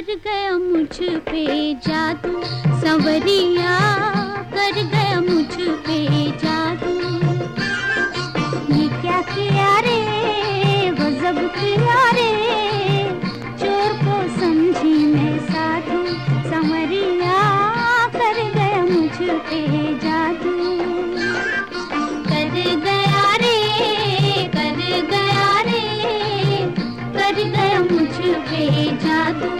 कर गया मुझ पे जादू, सवरिया कर गया मुझ पे जादू। ये क्या किया रे, वजब किया रे, चोर को समझी मैं साधू, सवरिया कर गया मुझ पे जादू। कर गया रे कर गया रे कर गया मुझ पे जादू।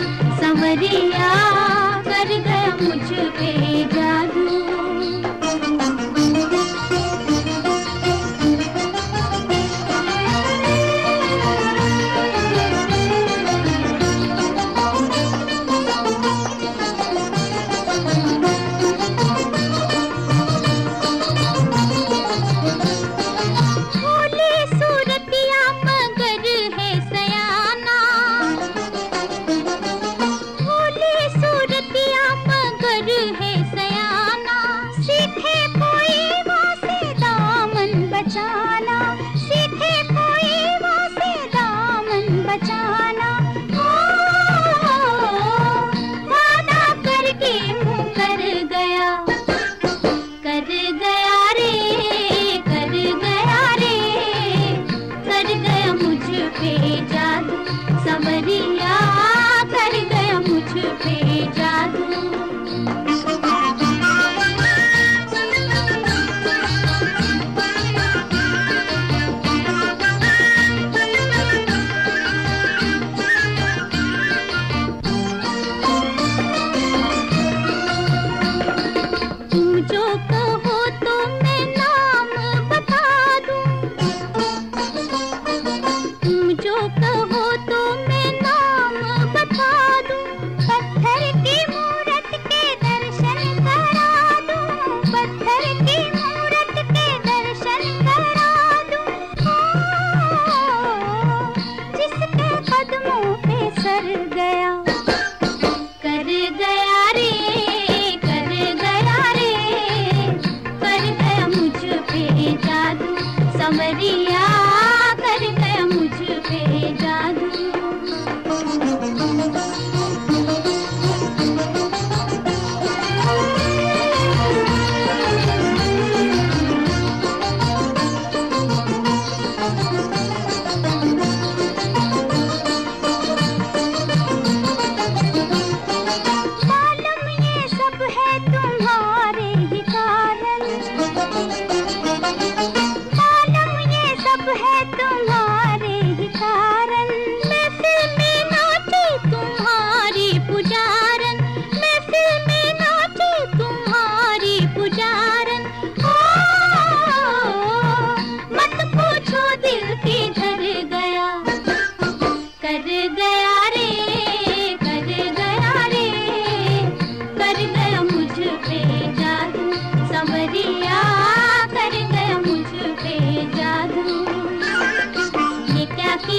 मेरी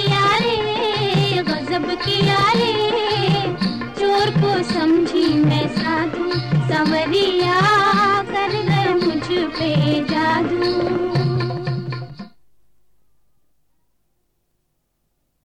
किया रे गजब किया रे।